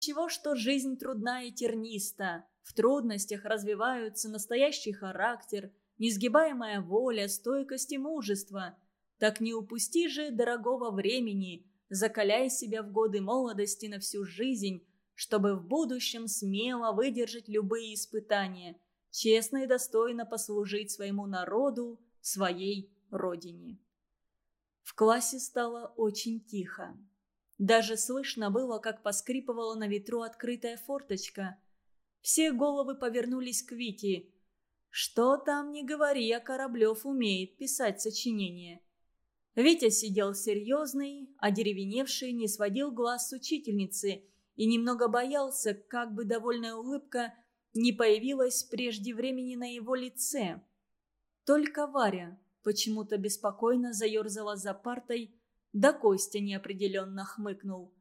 Чего, что жизнь трудна и терниста. В трудностях развиваются настоящий характер, несгибаемая воля, стойкость и мужество. Так не упусти же дорогого времени, закаляй себя в годы молодости на всю жизнь, чтобы в будущем смело выдержать любые испытания, честно и достойно послужить своему народу, своей родине. В классе стало очень тихо. Даже слышно было, как поскрипывала на ветру открытая форточка. Все головы повернулись к Вите. Что там не говори, а Кораблев умеет писать сочинения. Витя сидел серьезный, а деревеневший не сводил глаз с учительницы и немного боялся, как бы довольная улыбка не появилась прежде времени на его лице. Только Варя почему-то беспокойно заерзала за партой, да Костя неопределенно хмыкнул.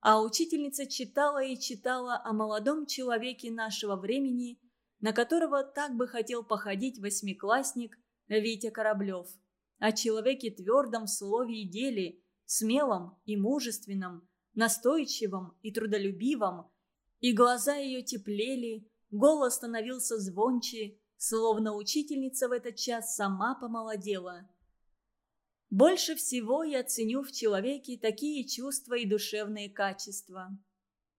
А учительница читала и читала о молодом человеке нашего времени, на которого так бы хотел походить восьмиклассник Витя Кораблев, о человеке твердом в слове и деле, смелом и мужественном, настойчивом и трудолюбивом, и глаза ее теплели, голос становился звонче, словно учительница в этот час сама помолодела. Больше всего я ценю в человеке такие чувства и душевные качества.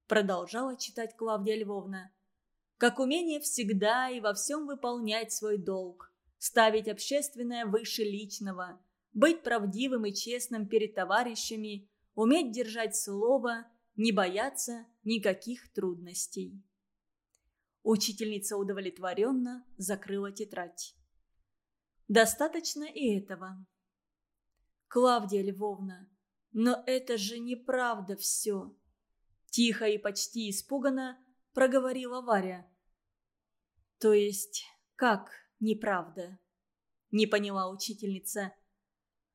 Продолжала читать Клавдия Львовна. Как умение всегда и во всем выполнять свой долг, ставить общественное выше личного, быть правдивым и честным перед товарищами, уметь держать слово, не бояться никаких трудностей. Учительница удовлетворенно закрыла тетрадь. «Достаточно и этого». «Клавдия Львовна, но это же неправда все!» Тихо и почти испуганно проговорила Варя. «То есть, как неправда?» Не поняла учительница.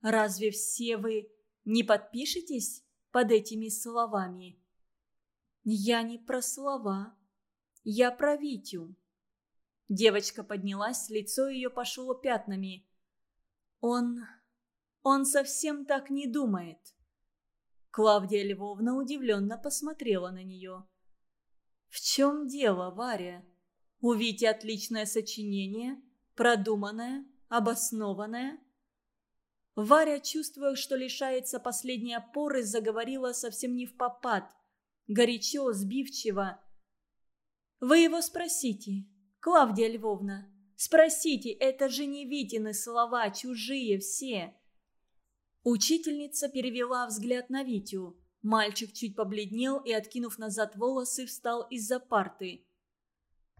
«Разве все вы не подпишетесь под этими словами?» «Я не про слова», я про Витю». Девочка поднялась, лицо ее пошло пятнами. «Он... он совсем так не думает». Клавдия Львовна удивленно посмотрела на нее. «В чем дело, Варя? У Вити отличное сочинение, продуманное, обоснованное». Варя, чувствуя, что лишается последней опоры, заговорила совсем не в попад. Горячо, сбивчиво, вы его спросите, Клавдия Львовна. Спросите, это же не Витины слова, чужие все. Учительница перевела взгляд на Витю. Мальчик чуть побледнел и, откинув назад волосы, встал из-за парты.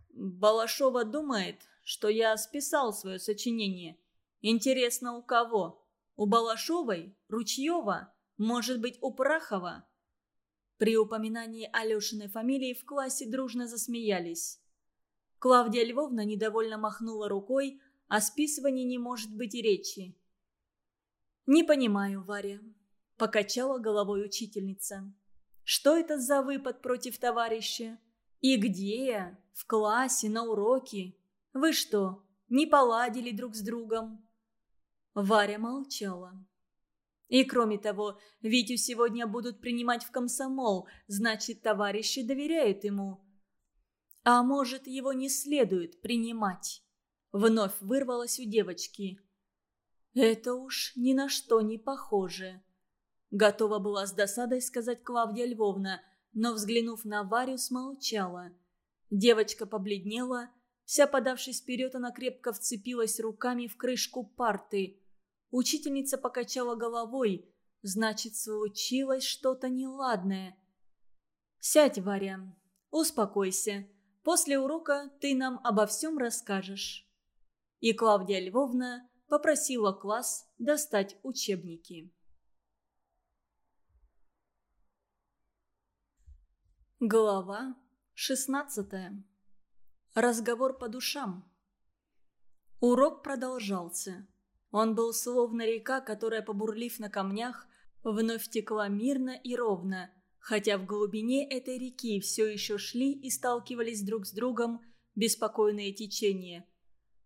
«Балашова думает, что я списал свое сочинение. Интересно, у кого? У Балашовой? Ручьева? Может быть, у Прахова?» При упоминании Алешиной фамилии в классе дружно засмеялись. Клавдия Львовна недовольно махнула рукой, о списывании не может быть и речи. «Не понимаю, Варя», – покачала головой учительница. «Что это за выпад против товарища? И где? В классе, на уроке? Вы что, не поладили друг с другом?» Варя молчала. И кроме того, Витю сегодня будут принимать в комсомол, значит, товарищи доверяют ему. А может, его не следует принимать? Вновь вырвалось у девочки. Это уж ни на что не похоже. Готова была с досадой сказать Клавдия Львовна, но, взглянув на Варю, смолчала. Девочка побледнела, вся подавшись вперед, она крепко вцепилась руками в крышку парты – Учительница покачала головой. Значит, случилось что-то неладное. «Сядь, Варя. Успокойся. После урока ты нам обо всем расскажешь». И Клавдия Львовна попросила класс достать учебники. Глава 16. Разговор по душам. Урок продолжался. Он был словно река, которая, побурлив на камнях, вновь текла мирно и ровно, хотя в глубине этой реки все еще шли и сталкивались друг с другом беспокойные течения.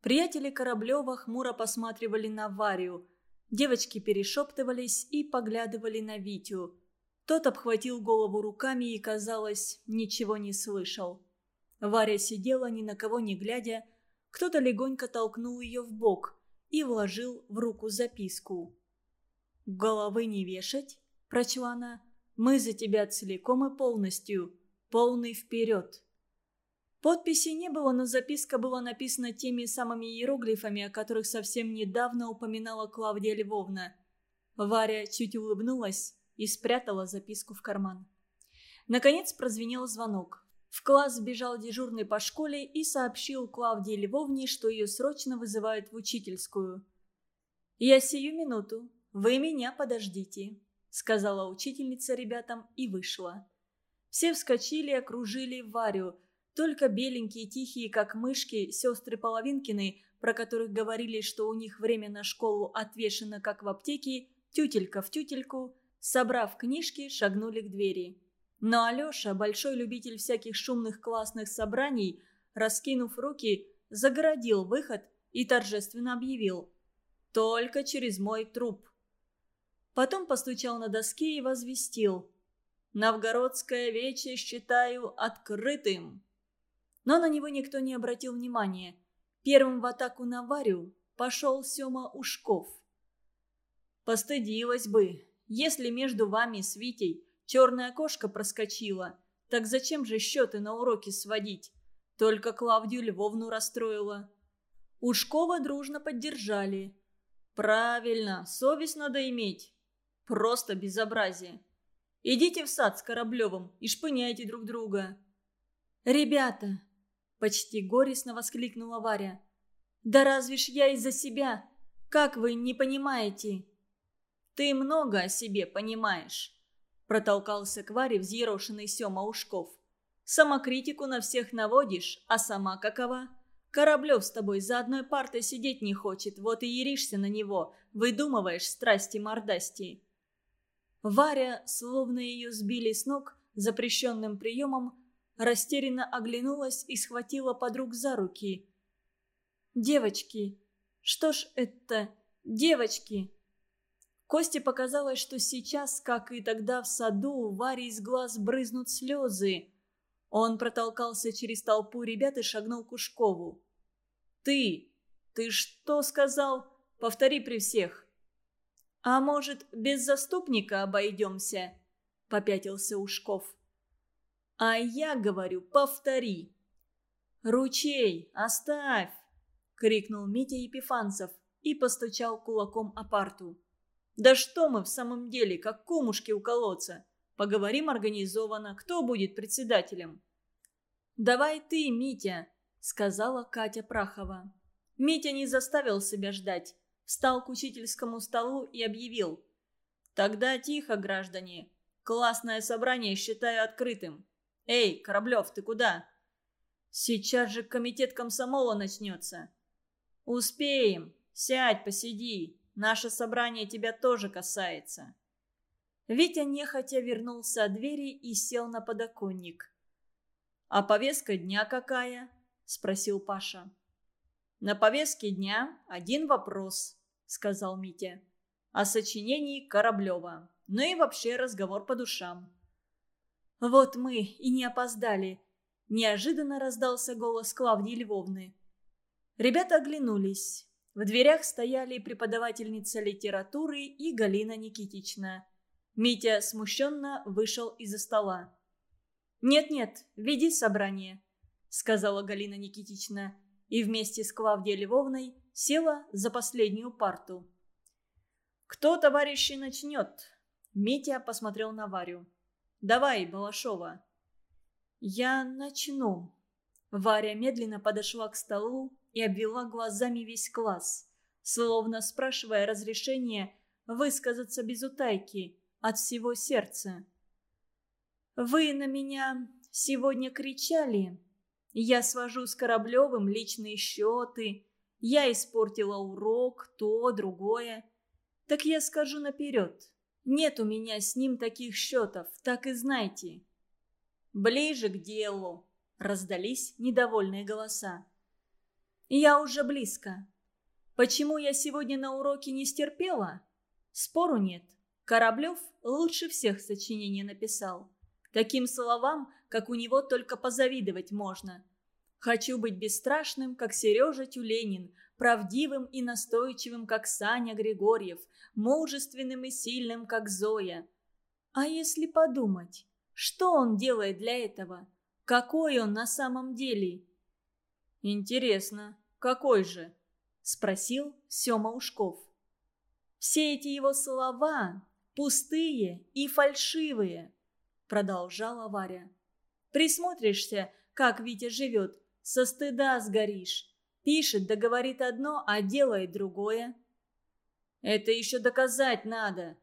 Приятели Кораблева хмуро посматривали на Варю. Девочки перешептывались и поглядывали на Витю. Тот обхватил голову руками и, казалось, ничего не слышал. Варя сидела, ни на кого не глядя. Кто-то легонько толкнул ее в бок и вложил в руку записку. «Головы не вешать?» – прочла она. «Мы за тебя целиком и полностью. Полный вперед». Подписи не было, но записка была написана теми самыми иероглифами, о которых совсем недавно упоминала Клавдия Львовна. Варя чуть улыбнулась и спрятала записку в карман. Наконец прозвенел звонок. В класс сбежал дежурный по школе и сообщил Клавдии Львовне, что ее срочно вызывают в учительскую. «Я сию минуту. Вы меня подождите», — сказала учительница ребятам и вышла. Все вскочили и окружили Варю. Только беленькие, тихие, как мышки, сестры Половинкины, про которых говорили, что у них время на школу отвешено, как в аптеке, тютелька в тютельку, собрав книжки, шагнули к двери. Но Алеша, большой любитель всяких шумных классных собраний, раскинув руки, загородил выход и торжественно объявил «Только через мой труп». Потом постучал на доске и возвестил «Новгородское вече считаю открытым». Но на него никто не обратил внимания. Первым в атаку на Варю пошел Сема Ушков. «Постыдилась бы, если между вами с Витей Черная кошка проскочила. Так зачем же счеты на уроки сводить? Только Клавдию Львовну расстроила. Ушкова дружно поддержали. Правильно, совесть надо иметь. Просто безобразие. Идите в сад с Кораблевым и шпыняйте друг друга. «Ребята!» – почти горестно воскликнула Варя. «Да разве ж я из-за себя? Как вы не понимаете?» «Ты много о себе понимаешь. Протолкался к Варе взъерошенный Сема Ушков. «Самокритику на всех наводишь, а сама какова? Кораблев с тобой за одной партой сидеть не хочет, вот и еришься на него, выдумываешь страсти-мордасти». Варя, словно ее сбили с ног запрещенным приемом, растерянно оглянулась и схватила подруг за руки. «Девочки, что ж это, девочки?» Косте показалось, что сейчас, как и тогда в саду, у Вари из глаз брызнут слезы. Он протолкался через толпу ребят и шагнул к Ушкову. «Ты! Ты что сказал? Повтори при всех!» «А может, без заступника обойдемся?» — попятился Ушков. «А я говорю, повтори!» «Ручей, оставь!» — крикнул Митя Епифанцев и постучал кулаком о парту. Да что мы в самом деле, как кумушки у колодца? Поговорим организованно, кто будет председателем?» «Давай ты, Митя», — сказала Катя Прахова. Митя не заставил себя ждать. Встал к учительскому столу и объявил. «Тогда тихо, граждане. Классное собрание считаю открытым. Эй, Кораблев, ты куда?» «Сейчас же комитет комсомола начнется». «Успеем. Сядь, посиди. Наше собрание тебя тоже касается». Витя нехотя вернулся от двери и сел на подоконник. «А повестка дня какая?» – спросил Паша. «На повестке дня один вопрос», – сказал Митя. «О сочинении Кораблева. Ну и вообще разговор по душам». «Вот мы и не опоздали», – неожиданно раздался голос Клавдии Львовны. Ребята оглянулись. В дверях стояли преподавательница литературы и Галина Никитична. Митя смущенно вышел из-за стола. «Нет-нет, веди собрание», — сказала Галина Никитична, и вместе с Клавдией Львовной села за последнюю парту. «Кто, товарищи, начнет?» Митя посмотрел на Варю. «Давай, Балашова». «Я начну». Варя медленно подошла к столу, и обвела глазами весь класс, словно спрашивая разрешения высказаться без утайки, от всего сердца. «Вы на меня сегодня кричали. Я свожу с Кораблевым личные счеты. Я испортила урок, то, другое. Так я скажу наперед. Нет у меня с ним таких счетов, так и знайте». «Ближе к делу», — раздались недовольные голоса. Я уже близко. Почему я сегодня на уроке не стерпела? Спору нет. Кораблев лучше всех сочинение написал. Таким словам, как у него только позавидовать можно. Хочу быть бесстрашным, как Сережа Тюленин, правдивым и настойчивым, как Саня Григорьев, мужественным и сильным, как Зоя. А если подумать, что он делает для этого? Какой он на самом деле? Интересно, какой же? Спросил Сема Ушков. Все эти его слова пустые и фальшивые, продолжала Варя. Присмотришься, как Витя живет, со стыда сгоришь. Пишет да говорит одно, а делает другое. «Это еще доказать надо!»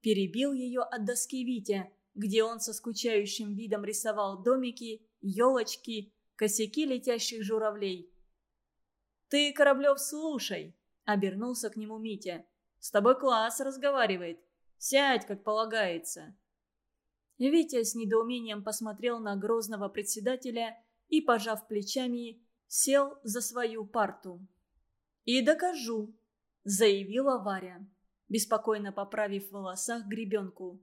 Перебил ее от доски Витя, где он со скучающим видом рисовал домики, елочки, косяки летящих журавлей. «Ты, Кораблев, слушай!» — обернулся к нему Митя. «С тобой класс разговаривает. Сядь, как полагается». Витя с недоумением посмотрел на грозного председателя и, пожав плечами, сел за свою парту. «И докажу», — заявила Варя, беспокойно поправив в волосах гребенку.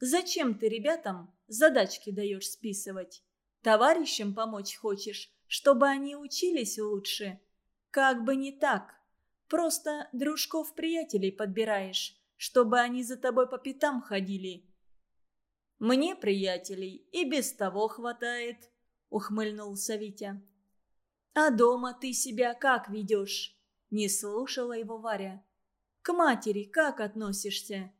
«Зачем ты ребятам задачки даешь списывать? Товарищам помочь хочешь, чтобы они учились лучше? Как бы не так. Просто дружков-приятелей подбираешь, чтобы они за тобой по пятам ходили». «Мне приятелей и без того хватает», — ухмыльнулся Витя. «А дома ты себя как ведешь?» Не слушала его Варя. «К матери как относишься?»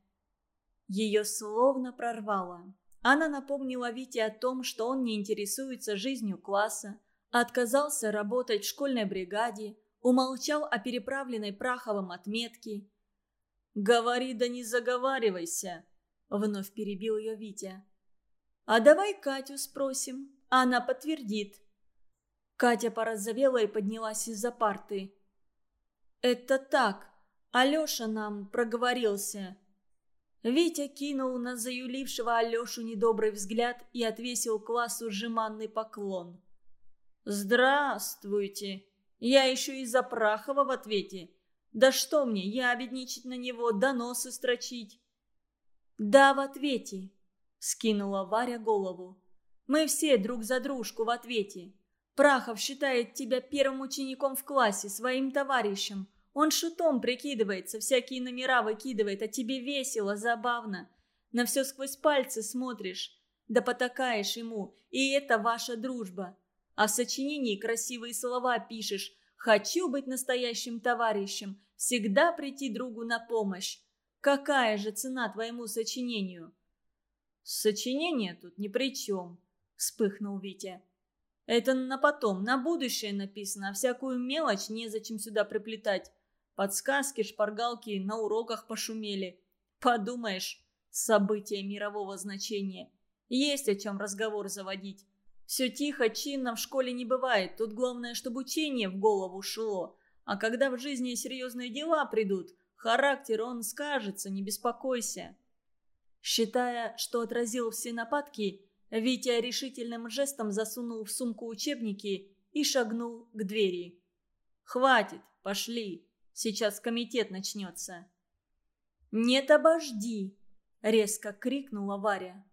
Ее словно прорвало. Она напомнила Вите о том, что он не интересуется жизнью класса, отказался работать в школьной бригаде, умолчал о переправленной Праховом отметке. «Говори да не заговаривайся!» — вновь перебил ее Витя. «А давай Катю спросим, она подтвердит», Катя порозовела и поднялась из-за парты. «Это так. Алеша нам проговорился». Витя кинул на заюлившего Алешу недобрый взгляд и отвесил классу жеманный поклон. «Здравствуйте! Я еще и за Прахова в ответе. Да что мне, я обедничать на него, доносы строчить?» «Да, в ответе», — скинула Варя голову. «Мы все друг за дружку в ответе. Прахов считает тебя первым учеником в классе, своим товарищем. Он шутом прикидывается, всякие номера выкидывает, а тебе весело, забавно. На все сквозь пальцы смотришь, да потакаешь ему, и это ваша дружба. А в сочинении красивые слова пишешь «Хочу быть настоящим товарищем, всегда прийти другу на помощь». Какая же цена твоему сочинению?» «Сочинение тут ни при чем», — вспыхнул Витя. Это на потом, на будущее написано, а всякую мелочь незачем сюда приплетать. Подсказки, шпаргалки на уроках пошумели. Подумаешь, события мирового значения. Есть о чем разговор заводить. Все тихо, чинно в школе не бывает. Тут главное, чтобы учение в голову шло. А когда в жизни серьезные дела придут, характер он скажется, не беспокойся. Считая, что отразил все нападки, Витя решительным жестом засунул в сумку учебники и шагнул к двери. «Хватит, пошли. Сейчас комитет начнется». «Нет, обожди!» — резко крикнула Варя.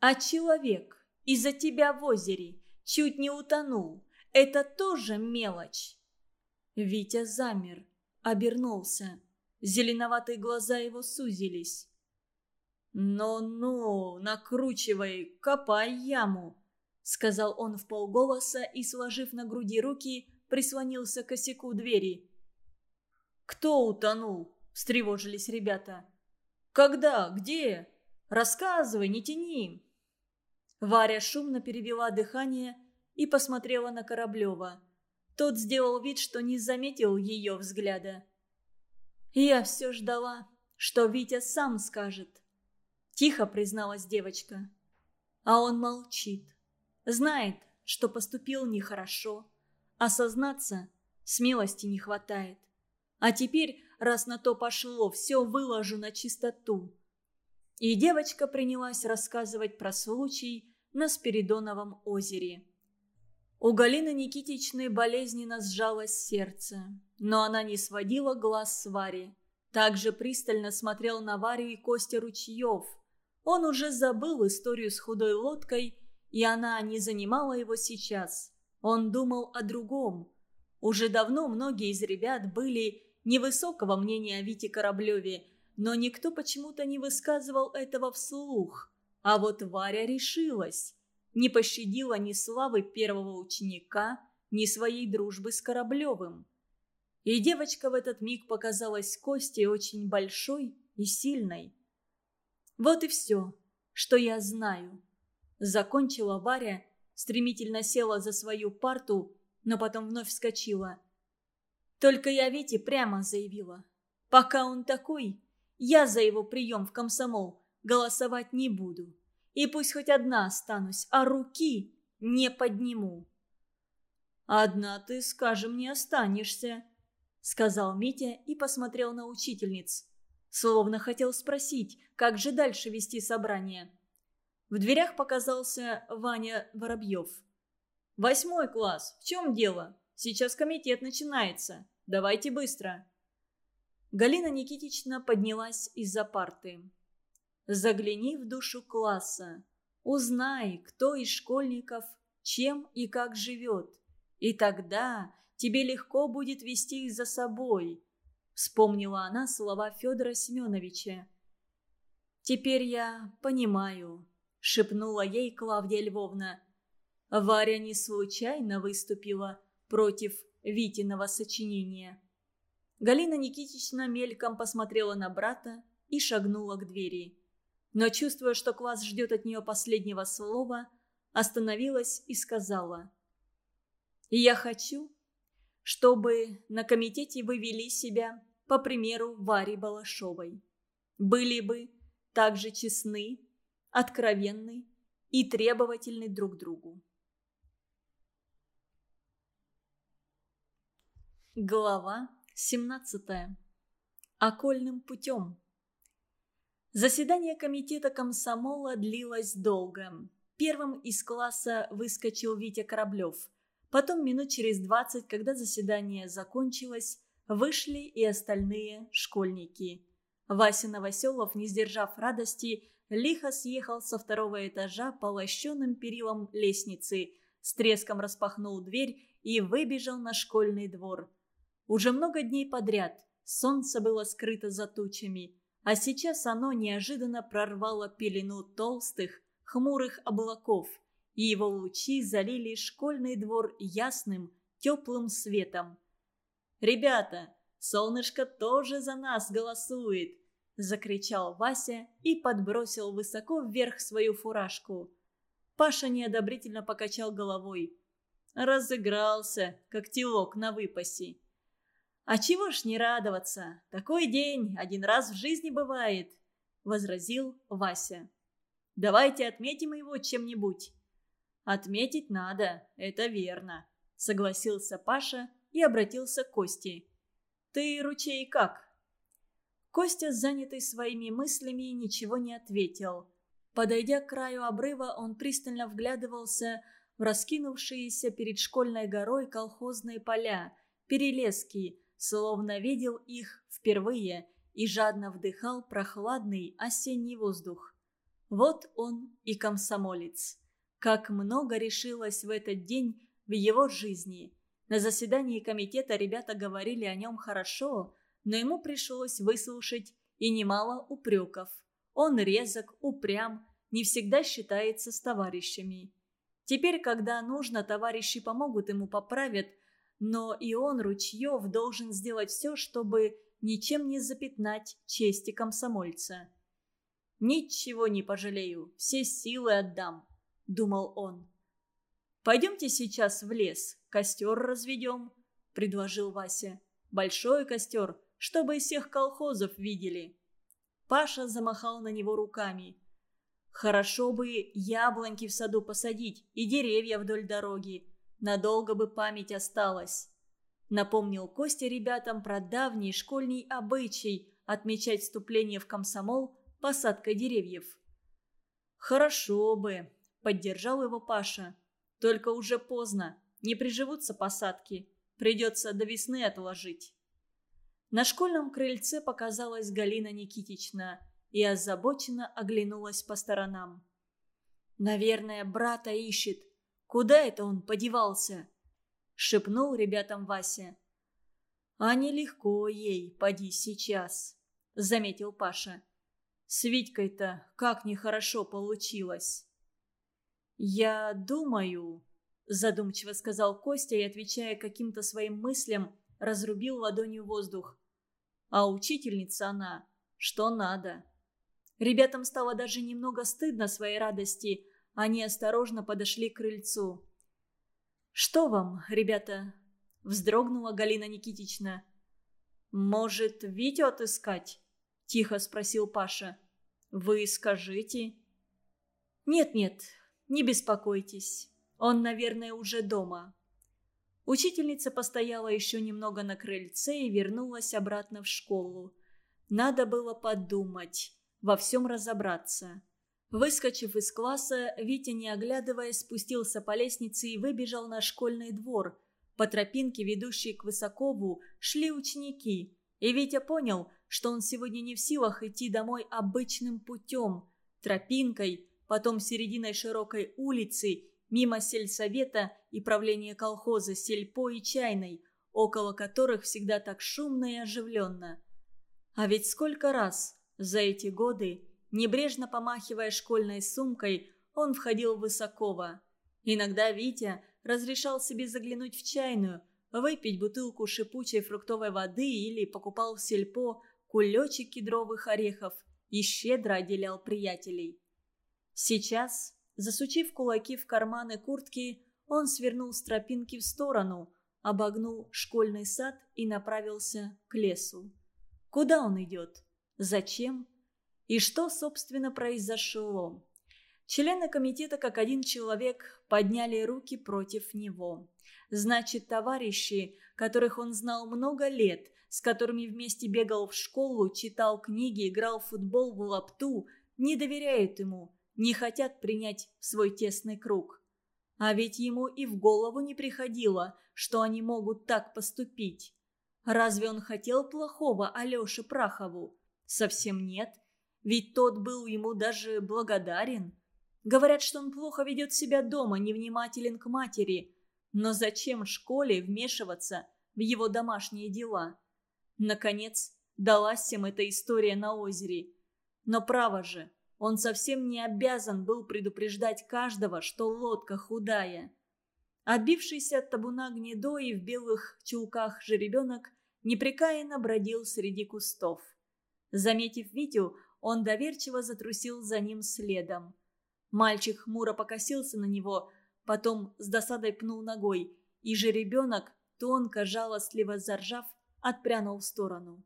«А человек из-за тебя в озере чуть не утонул. Это тоже мелочь!» Витя замер, обернулся. Зеленоватые глаза его сузились. «Ну-ну, накручивай, копай яму», — сказал он в полголоса и, сложив на груди руки, прислонился к косяку двери. «Кто утонул?» — встревожились ребята. «Когда? Где? Рассказывай, не тяни!» Варя шумно перевела дыхание и посмотрела на Кораблева. Тот сделал вид, что не заметил ее взгляда. «Я все ждала, что Витя сам скажет. Тихо призналась девочка. А он молчит. Знает, что поступил нехорошо. Осознаться смелости не хватает. А теперь, раз на то пошло, все выложу на чистоту. И девочка принялась рассказывать про случай на Спиридоновом озере. У Галины Никитичны болезненно сжалось сердце, но она не сводила глаз с Вари. Также пристально смотрел на Варю и Костя Ручьев. Он уже забыл историю с худой лодкой, и она не занимала его сейчас. Он думал о другом. Уже давно многие из ребят были невысокого мнения о Вите Кораблеве, но никто почему-то не высказывал этого вслух. А вот Варя решилась. Не пощадила ни славы первого ученика, ни своей дружбы с Кораблевым. И девочка в этот миг показалась Косте очень большой и сильной. «Вот и все, что я знаю», — закончила Варя, стремительно села за свою парту, но потом вновь вскочила. «Только я Вите прямо заявила. Пока он такой, я за его прием в комсомол голосовать не буду. И пусть хоть одна останусь, а руки не подниму». «Одна ты, скажем, не останешься», — сказал Митя и посмотрел на учительниц. Словно хотел спросить, как же дальше вести собрание. В дверях показался Ваня Воробьев. «Восьмой класс. В чем дело? Сейчас комитет начинается. Давайте быстро». Галина Никитична поднялась из-за парты. «Загляни в душу класса. Узнай, кто из школьников чем и как живет. И тогда тебе легко будет вести их за собой», — вспомнила она слова Федора Семеновича. «Теперь я понимаю», — шепнула ей Клавдия Львовна. Варя не случайно выступила против Витиного сочинения. Галина Никитична мельком посмотрела на брата и шагнула к двери. Но, чувствуя, что класс ждет от нее последнего слова, остановилась и сказала. «Я хочу, чтобы на комитете вы вели себя по примеру Вари Балашовой. Были бы также честны, откровенны и требовательны друг другу. Глава 17. Окольным путем. Заседание комитета комсомола длилось долго. Первым из класса выскочил Витя Кораблев – Потом минут через двадцать, когда заседание закончилось, вышли и остальные школьники. Вася Новоселов, не сдержав радости, лихо съехал со второго этажа по лощеным перилам лестницы, с треском распахнул дверь и выбежал на школьный двор. Уже много дней подряд солнце было скрыто за тучами, а сейчас оно неожиданно прорвало пелену толстых, хмурых облаков – и его лучи залили школьный двор ясным, теплым светом. «Ребята, солнышко тоже за нас голосует!» – закричал Вася и подбросил высоко вверх свою фуражку. Паша неодобрительно покачал головой. Разыгрался, как телок на выпасе. «А чего ж не радоваться? Такой день один раз в жизни бывает», – возразил Вася. «Давайте отметим его чем-нибудь». «Отметить надо, это верно», — согласился Паша и обратился к Косте. «Ты, ручей, как?» Костя, занятый своими мыслями, ничего не ответил. Подойдя к краю обрыва, он пристально вглядывался в раскинувшиеся перед школьной горой колхозные поля, перелески, словно видел их впервые и жадно вдыхал прохладный осенний воздух. Вот он и комсомолец. Как много решилось в этот день в его жизни. На заседании комитета ребята говорили о нем хорошо, но ему пришлось выслушать и немало упреков. Он резок, упрям, не всегда считается с товарищами. Теперь, когда нужно, товарищи помогут ему поправят, но и он, Ручьев, должен сделать все, чтобы ничем не запятнать чести комсомольца. «Ничего не пожалею, все силы отдам», думал он. «Пойдемте сейчас в лес, костер разведем», — предложил Вася. «Большой костер, чтобы всех колхозов видели». Паша замахал на него руками. «Хорошо бы яблоньки в саду посадить и деревья вдоль дороги. Надолго бы память осталась». Напомнил Костя ребятам про давний школьный обычай отмечать вступление в комсомол посадкой деревьев. «Хорошо бы», Поддержал его Паша. Только уже поздно. Не приживутся посадки. Придется до весны отложить. На школьном крыльце показалась Галина Никитична и озабоченно оглянулась по сторонам. «Наверное, брата ищет. Куда это он подевался?» — шепнул ребятам Вася. «А нелегко ей, поди сейчас», — заметил Паша. «С Витькой-то как нехорошо получилось». «Я думаю», — задумчиво сказал Костя и, отвечая каким-то своим мыслям, разрубил ладонью воздух. «А учительница она, что надо». Ребятам стало даже немного стыдно своей радости. Они осторожно подошли к крыльцу. «Что вам, ребята?» – вздрогнула Галина Никитична. «Может, Витю отыскать?» – тихо спросил Паша. «Вы скажите». «Нет-нет, не беспокойтесь. Он, наверное, уже дома». Учительница постояла еще немного на крыльце и вернулась обратно в школу. Надо было подумать во всем разобраться. Выскочив из класса, Витя, не оглядываясь, спустился по лестнице и выбежал на школьный двор. По тропинке, ведущей к Высокову, шли ученики. И Витя понял, что он сегодня не в силах идти домой обычным путем. Тропинкой, потом серединой широкой улицы, мимо сельсовета и правления колхоза Сельпо и Чайной, около которых всегда так шумно и оживленно. А ведь сколько раз за эти годы, небрежно помахивая школьной сумкой, он входил в Высокова. Иногда Витя разрешал себе заглянуть в чайную, выпить бутылку шипучей фруктовой воды или покупал в сельпо кулечек кедровых орехов и щедро отделял приятелей. Сейчас, засучив кулаки в карманы куртки, он свернул с тропинки в сторону, обогнул школьный сад и направился к лесу. Куда он идет? Зачем? И что, собственно, произошло? Члены комитета, как один человек, подняли руки против него. Значит, товарищи, которых он знал много лет, с которыми вместе бегал в школу, читал книги, играл в футбол в лапту, не доверяют ему, не хотят принять в свой тесный круг. А ведь ему и в голову не приходило, что они могут так поступить. Разве он хотел плохого Алёше Прахову? Совсем нет. Ведь тот был ему даже благодарен. Говорят, что он плохо ведет себя дома, невнимателен к матери. Но зачем школе вмешиваться в его домашние дела? Наконец, далась им эта история на озере. Но право же, он совсем не обязан был предупреждать каждого, что лодка худая. Отбившийся от табуна гнедой в белых чулках жеребенок непрекаянно бродил среди кустов. Заметив Витю, он доверчиво затрусил за ним следом. Мальчик хмуро покосился на него, потом с досадой пнул ногой, и жеребенок, тонко, жалостливо заржав, отпрянул в сторону.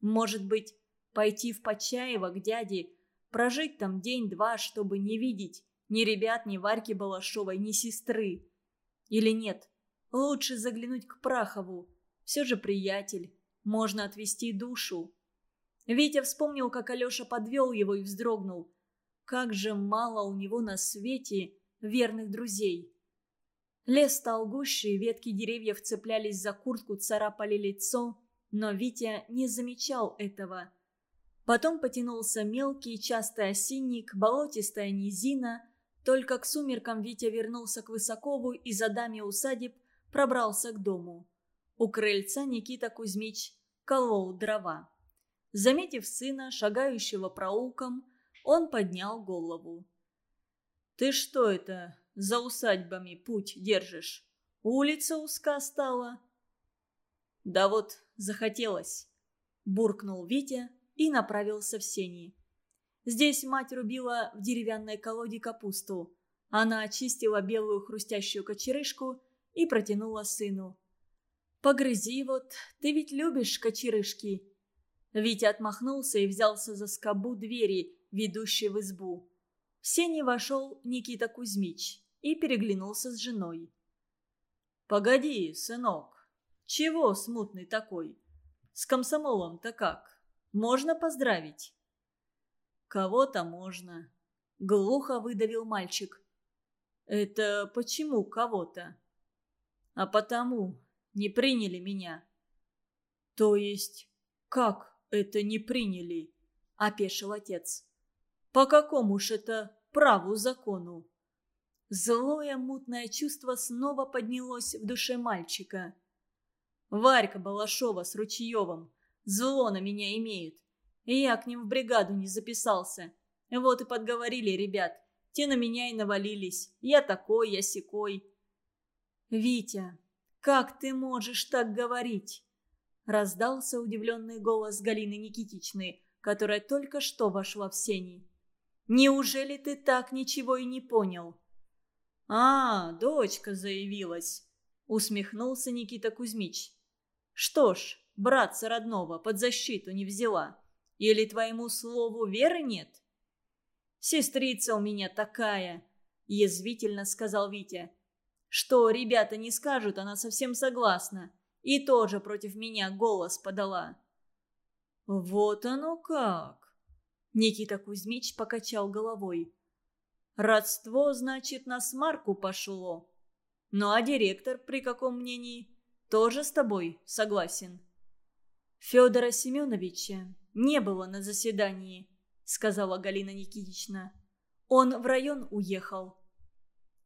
Может быть, пойти в Почаево к дяде, прожить там день-два, чтобы не видеть ни ребят, ни Варьки Балашовой, ни сестры. Или нет, лучше заглянуть к Прахову. Все же приятель, можно отвести душу. Витя вспомнил, как Алеша подвел его и вздрогнул. Как же мало у него на свете верных друзей. Лес стал гуще, ветки деревьев цеплялись за куртку, царапали лицо, но Витя не замечал этого. Потом потянулся мелкий, частый осинник, болотистая низина. Только к сумеркам Витя вернулся к Высокову и за даме усадеб пробрался к дому. У крыльца Никита Кузьмич колол дрова. Заметив сына, шагающего проулком, он поднял голову. «Ты что это за усадьбами путь держишь? Улица узка стала?» «Да вот, захотелось», – буркнул Витя и направился в сени. Здесь мать рубила в деревянной колоде капусту. Она очистила белую хрустящую кочерышку и протянула сыну. «Погрызи вот, ты ведь любишь кочерышки», Витя отмахнулся и взялся за скобу двери, ведущей в избу. В сене вошел Никита Кузьмич и переглянулся с женой. «Погоди, сынок, чего смутный такой? С комсомолом-то как? Можно поздравить?» «Кого-то можно», — глухо выдавил мальчик. «Это почему кого-то?» «А потому не приняли меня». «То есть «Как это не приняли?» – опешил отец. «По какому ж это праву закону?» Злое мутное чувство снова поднялось в душе мальчика. Варька Балашова с Ручьевым. Зло на меня имеют. И я к ним в бригаду не записался. Вот и подговорили ребят. Те на меня и навалились. Я такой, я сякой. «Витя, как ты можешь так говорить?» Раздался удивленный голос Галины Никитичны, которая только что вошла в сени. «Неужели ты так ничего и не понял?» «А, дочка заявилась», — усмехнулся Никита Кузьмич. «Что ж, братца родного под защиту не взяла. Или твоему слову веры нет?» «Сестрица у меня такая», — язвительно сказал Витя. «Что ребята не скажут, она совсем согласна. И тоже против меня голос подала». «Вот оно как!» Никита Кузьмич покачал головой. «Родство, значит, на смарку пошло. Ну а директор при каком мнении? Тоже с тобой согласен?» Федора Семеновича не было на заседании сказала Галина Никитична. «Он в район уехал».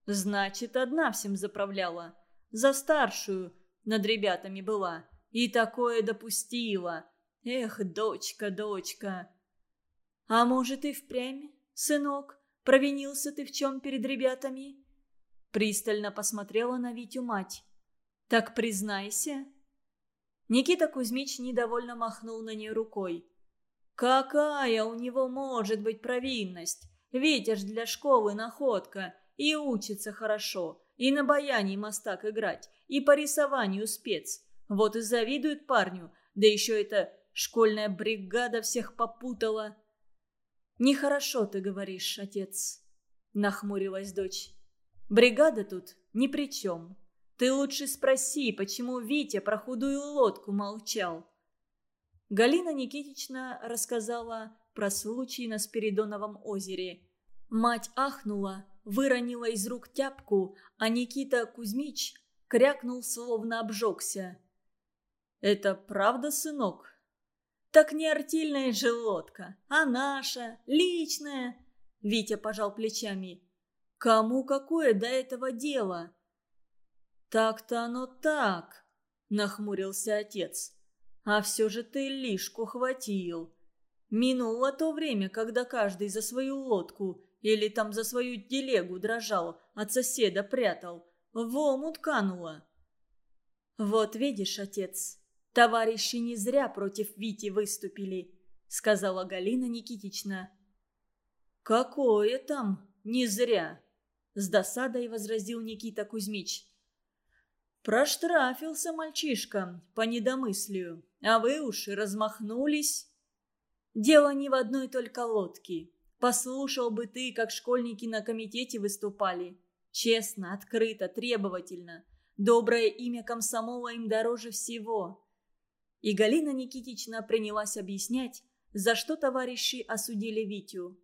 «Значит, одна всем заправляла. За старшую над ребятами была. И такое допустила. Эх, дочка, дочка». «А может, и впрямь, сынок, провинился ты в чем перед ребятами?» Пристально посмотрела на Витю мать. «Так признайся». Никита Кузьмич недовольно махнул на нее рукой. Какая у него может быть провинность? Ведь ж для школы находка. И учится хорошо, и на баяне мастак играть, и по рисованию спец. Вот и завидует парню, да еще эта школьная бригада всех попутала. «Нехорошо ты говоришь, отец», — нахмурилась дочь. «Бригада тут ни при чем. Ты лучше спроси, почему Витя про худую лодку молчал». Галина Никитична рассказала про случай на Спиридоновом озере. Мать ахнула, выронила из рук тяпку, а Никита Кузьмич крякнул, словно обжегся. «Это правда, сынок?» «Так не артельная же лодка, а наша, личная!» Витя пожал плечами. «Кому какое до этого дело?» «Так-то оно так», — нахмурился отец. А все же ты лишку хватил. Минуло то время, когда каждый за свою лодку или там за свою телегу дрожал, от соседа прятал. В омут кануло. «Вот видишь, отец, товарищи не зря против Вити выступили», — сказала Галина Никитична. «Какое там не зря?» — с досадой возразил Никита Кузьмич. «Проштрафился мальчишка по недомыслию. А вы уж размахнулись. Дело не в одной только лодке. Послушал бы ты, как школьники на комитете выступали. Честно, открыто, требовательно. Доброе имя комсомола им дороже всего. И Галина Никитична принялась объяснять, за что товарищи осудили Витю.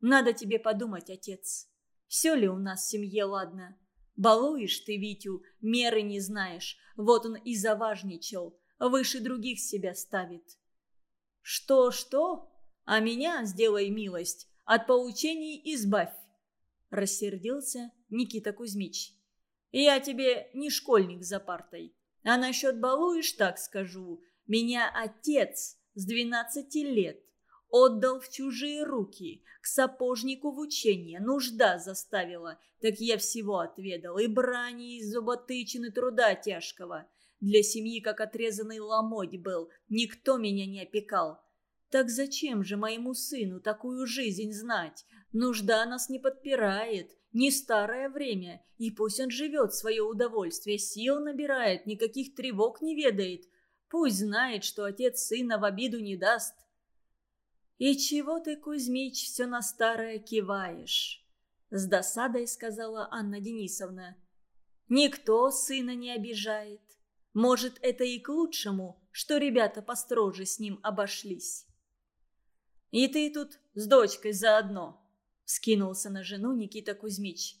«Надо тебе подумать, отец. Все ли у нас в семье ладно? Балуешь ты Витю, меры не знаешь. Вот он и заважничал выше других себя ставит. «Что-что? А меня, сделай милость, от поучений избавь!» Рассердился Никита Кузьмич. «Я тебе не школьник за партой. А насчет балуешь, так скажу. Меня отец с двенадцати лет отдал в чужие руки, к сапожнику в учение, нужда заставила, так я всего отведал, и брани, и зуботычины труда тяжкого. Для семьи как отрезанный ломоть был, никто меня не опекал. Так зачем же моему сыну такую жизнь знать? Нужда нас не подпирает, не старое время, и пусть он живет свое удовольствие, сил набирает, никаких тревог не ведает. Пусть знает, что отец сына в обиду не даст. «И чего ты, Кузьмич, все на старое киваешь?» С досадой сказала Анна Денисовна. «Никто сына не обижает. Может, это и к лучшему, что ребята построже с ним обошлись. «И ты тут с дочкой заодно», — скинулся на жену Никита Кузьмич.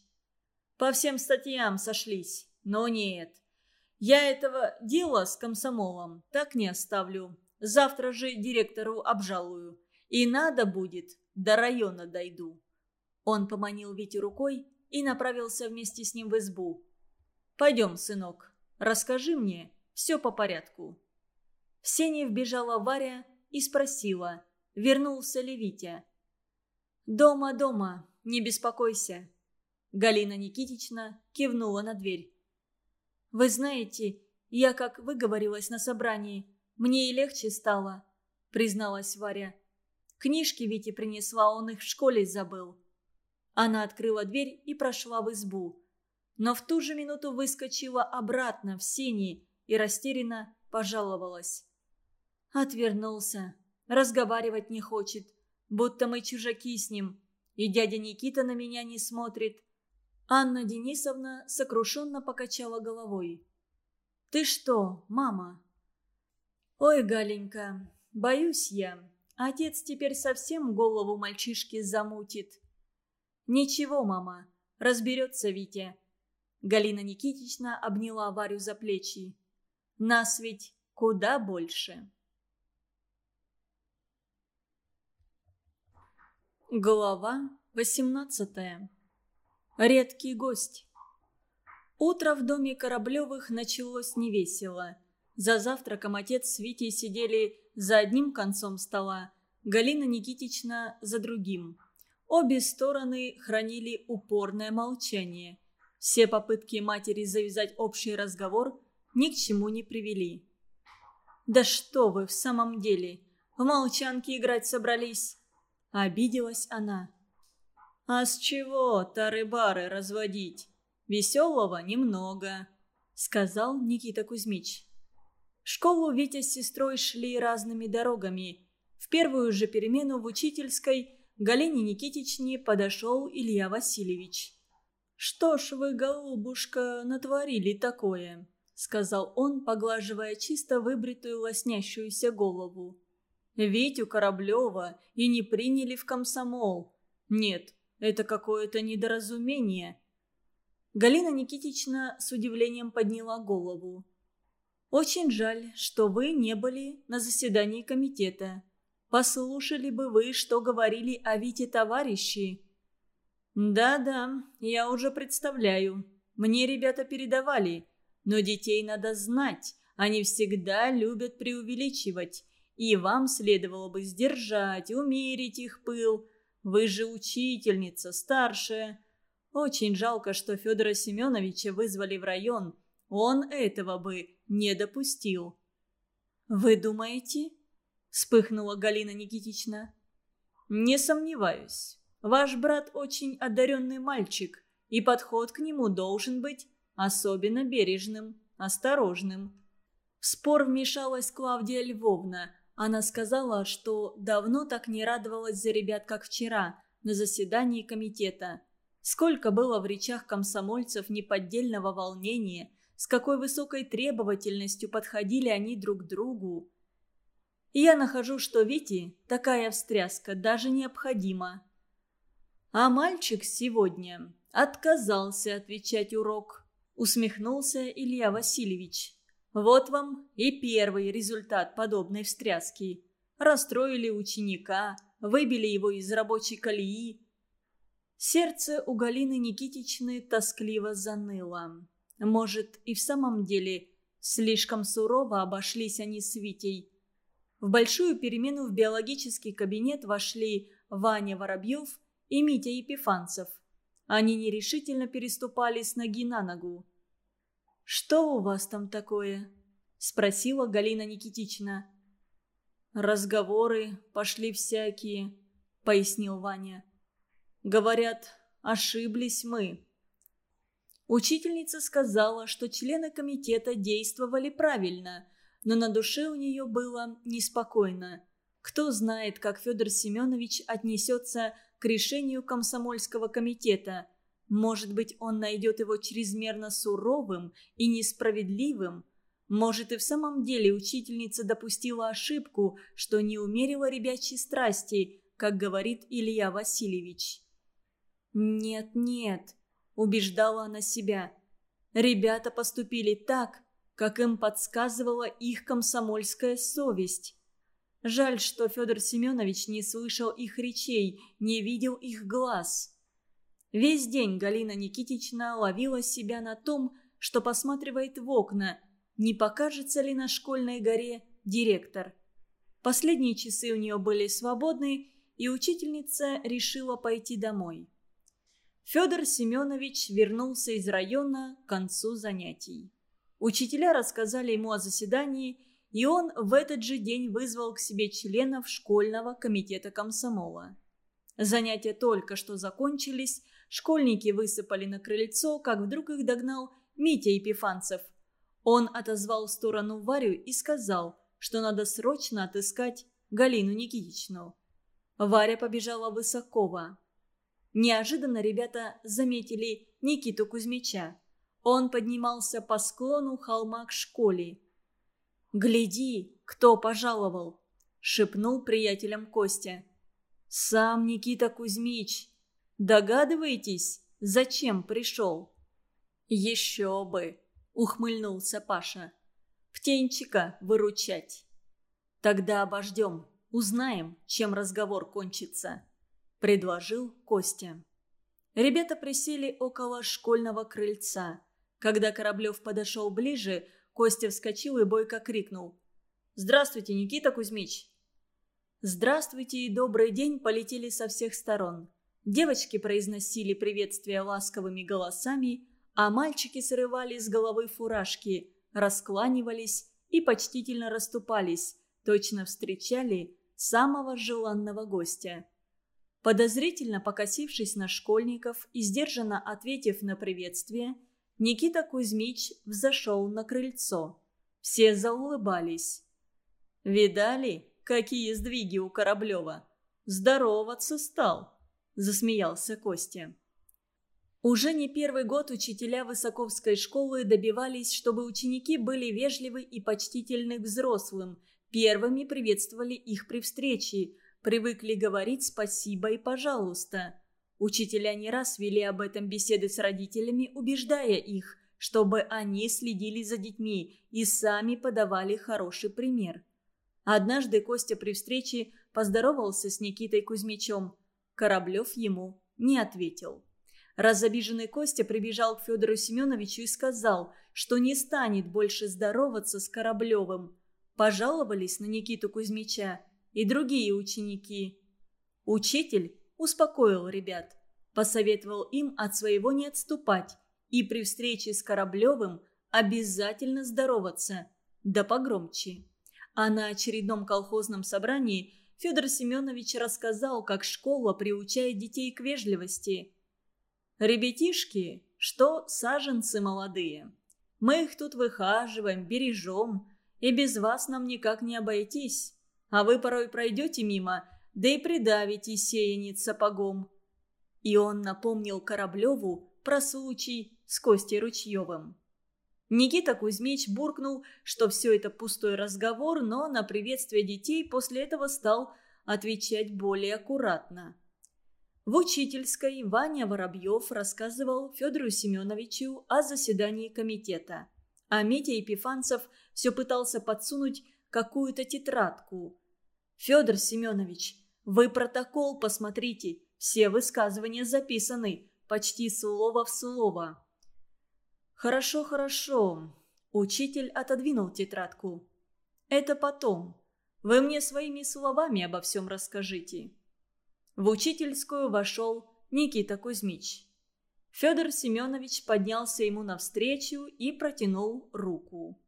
«По всем статьям сошлись, но нет. Я этого дела с комсомолом так не оставлю. Завтра же директору обжалую. И надо будет, до района дойду». Он поманил Витю рукой и направился вместе с ним в избу. «Пойдем, сынок, расскажи мне все по порядку». В сене вбежала Варя и спросила, вернулся ли Витя. «Дома, дома, не беспокойся». Галина Никитична кивнула на дверь. «Вы знаете, я как выговорилась на собрании, мне и легче стало», — призналась Варя. «Книжки Вите принесла, он их в школе забыл». Она открыла дверь и прошла в избу. Но в ту же минуту выскочила обратно в сени и растерянно пожаловалась. Отвернулся. Разговаривать не хочет. Будто мы чужаки с ним. И дядя Никита на меня не смотрит. Анна Денисовна сокрушенно покачала головой. «Ты что, мама?» «Ой, Галенька, боюсь я. Отец теперь совсем голову мальчишки замутит». «Ничего, мама, разберется Витя». Галина Никитична обняла Варю за плечи. «Нас ведь куда больше». Глава 18 Редкий гость Утро в доме Кораблевых началось невесело. За завтраком отец с Витей сидели за одним концом стола, Галина Никитична за другим. Обе стороны хранили упорное молчание. Все попытки матери завязать общий разговор ни к чему не привели. «Да что вы в самом деле! В молчанке играть собрались!» Обиделась она. «А с чего тары-бары разводить? Веселого немного», — сказал Никита Кузьмич. Школу Витя с сестрой шли разными дорогами. В первую же перемену в учительской Галине Никитичне подошел Илья Васильевич. «Что ж вы, голубушка, натворили такое?» — сказал он, поглаживая чисто выбритую лоснящуюся голову. Витю Кораблева и не приняли в комсомол. Нет, это какое-то недоразумение. Галина Никитична с удивлением подняла голову. «Очень жаль, что вы не были на заседании комитета. Послушали бы вы, что говорили о Вите товарищи». «Да-да, я уже представляю. Мне ребята передавали. Но детей надо знать. Они всегда любят преувеличивать. И вам следовало бы сдержать, умерить их пыл. Вы же учительница, старшая. Очень жалко, что Федора Семеновича вызвали в район. Он этого бы не допустил. «Вы думаете?» – вспыхнула Галина Никитична. «Не сомневаюсь. Ваш брат очень одаренный мальчик, и подход к нему должен быть особенно бережным, осторожным». В спор вмешалась Клавдия Львовна, она сказала, что давно так не радовалась за ребят, как вчера, на заседании комитета. Сколько было в речах комсомольцев неподдельного волнения, с какой высокой требовательностью подходили они друг к другу. И я нахожу, что Вите такая встряска даже необходима. А мальчик сегодня отказался отвечать урок, усмехнулся Илья Васильевич. Вот вам и первый результат подобной встряски. Расстроили ученика, выбили его из рабочей колеи. Сердце у Галины Никитичны тоскливо заныло. Может, и в самом деле слишком сурово обошлись они с Витей. В большую перемену в биологический кабинет вошли Ваня Воробьев и Митя Епифанцев. Они нерешительно переступали с ноги на ногу. «Что у вас там такое?» – спросила Галина Никитична. «Разговоры пошли всякие», – пояснил Ваня. «Говорят, ошиблись мы». Учительница сказала, что члены комитета действовали правильно, но на душе у нее было неспокойно. Кто знает, как Федор Семенович отнесется к решению комсомольского комитета – может быть, он найдет его чрезмерно суровым и несправедливым. Может, и в самом деле учительница допустила ошибку, что не умерила ребячьей страсти, как говорит Илья Васильевич. «Нет, нет», – убеждала она себя. «Ребята поступили так, как им подсказывала их комсомольская совесть. Жаль, что Федор Семенович не слышал их речей, не видел их глаз. Весь день Галина Никитична ловила себя на том, что посматривает в окна, не покажется ли на школьной горе директор. Последние часы у нее были свободны, и учительница решила пойти домой. Федор Семенович вернулся из района к концу занятий. Учителя рассказали ему о заседании, и он в этот же день вызвал к себе членов школьного комитета комсомола. Занятия только что закончились, школьники высыпали на крыльцо, как вдруг их догнал Митя Епифанцев. Он отозвал в сторону Варю и сказал, что надо срочно отыскать Галину Никитичну. Варя побежала Высокова. Неожиданно ребята заметили Никиту Кузьмича. Он поднимался по склону холма к школе. «Гляди, кто пожаловал!» — шепнул приятелям Костя. «Сам Никита Кузьмич. Догадываетесь, зачем пришел?» «Еще бы!» — ухмыльнулся Паша. «Птенчика выручать!» «Тогда обождем, узнаем, чем разговор кончится», — предложил Костя. Ребята присели около школьного крыльца. Когда Кораблев подошел ближе, Костя вскочил и бойко крикнул. «Здравствуйте, Никита Кузьмич!» «Здравствуйте и добрый день» полетели со всех сторон. Девочки произносили приветствия ласковыми голосами, а мальчики срывали с головы фуражки, раскланивались и почтительно расступались, точно встречали самого желанного гостя. Подозрительно покосившись на школьников и сдержанно ответив на приветствие, Никита Кузьмич взошел на крыльцо. Все заулыбались. «Видали, какие сдвиги у Кораблева? Здороваться стал!» – засмеялся Костя. Уже не первый год учителя Высоковской школы добивались, чтобы ученики были вежливы и почтительны к взрослым, первыми приветствовали их при встрече, привыкли говорить «спасибо» и «пожалуйста». Учителя не раз вели об этом беседы с родителями, убеждая их, чтобы они следили за детьми и сами подавали хороший пример. Однажды Костя при встрече поздоровался с Никитой Кузьмичем. Кораблев ему не ответил. Разобиженный Костя прибежал к Федору Семеновичу и сказал, что не станет больше здороваться с Кораблевым. Пожаловались на Никиту Кузьмича и другие ученики. Учитель успокоил ребят, посоветовал им от своего не отступать и при встрече с Кораблевым обязательно здороваться, да погромче. А на очередном колхозном собрании Федор Семенович рассказал, как школа приучает детей к вежливости – Ребятишки, что саженцы молодые. Мы их тут выхаживаем, бережем, и без вас нам никак не обойтись. А вы порой пройдете мимо, да и придавите сеянец сапогом». И он напомнил Кораблеву про случай с Костей Ручьевым. Никита Кузьмич буркнул, что все это пустой разговор, но на приветствие детей после этого стал отвечать более аккуратно. В учительской Ваня Воробьев рассказывал Федору Семеновичу о заседании комитета. А Митя Епифанцев все пытался подсунуть какую-то тетрадку. «Федор Семенович, вы протокол посмотрите, все высказывания записаны, почти слово в слово». «Хорошо, хорошо». Учитель отодвинул тетрадку. «Это потом. Вы мне своими словами обо всем расскажите». В учительскую вошел Никита Кузьмич. Федор Семенович поднялся ему навстречу и протянул руку.